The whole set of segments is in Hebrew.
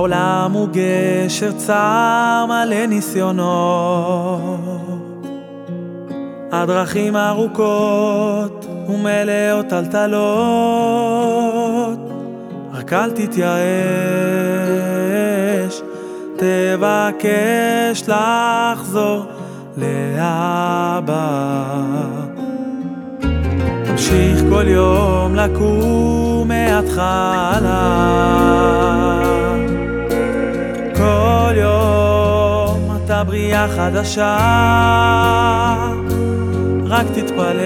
העולם הוא גשר צר מלא ניסיונות. הדרכים ארוכות ומלאות טלטלות רק אל תתייאש, תבקש לחזור לאבא. תמשיך כל יום לקום מההתחלה יום אתה בריאה חדשה. רק תתפלל,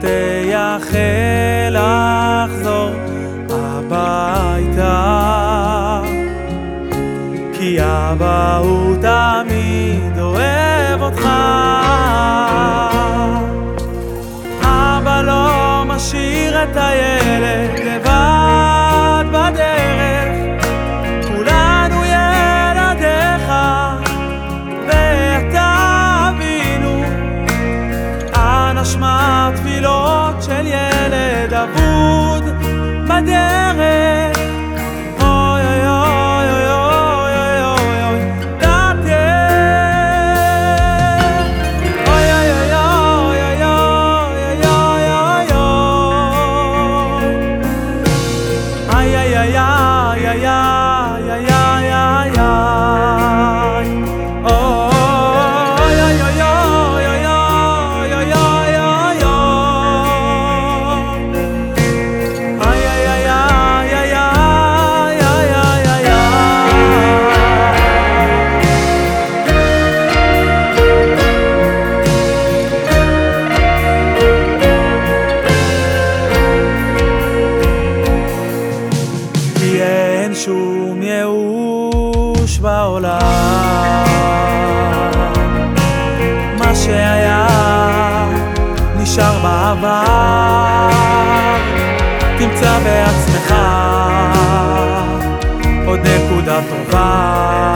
תייחל לחזור הביתה. כי אבא הוא תמיד אוהב אותך. אבא לא משאיר את הילד לבד avuda, mas בעולם. מה שהיה נשאר בעבר. תמצא בעצמך עוד נקודה טובה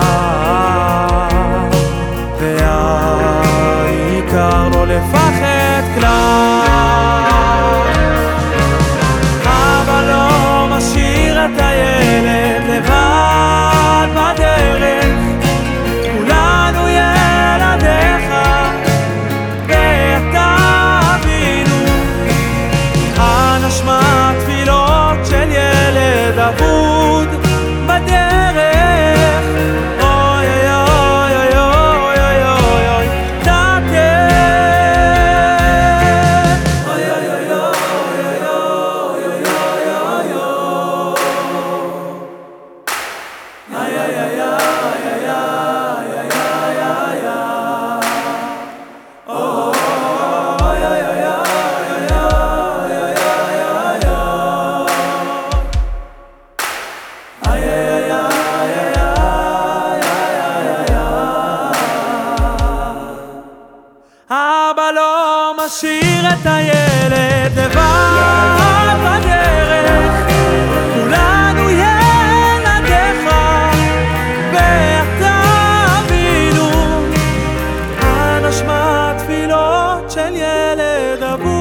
אבא לא משאיר את הילד לבד בדרך. כולנו ילדיך ואתה אבינו. אנא שמע תפילות של ילד אבו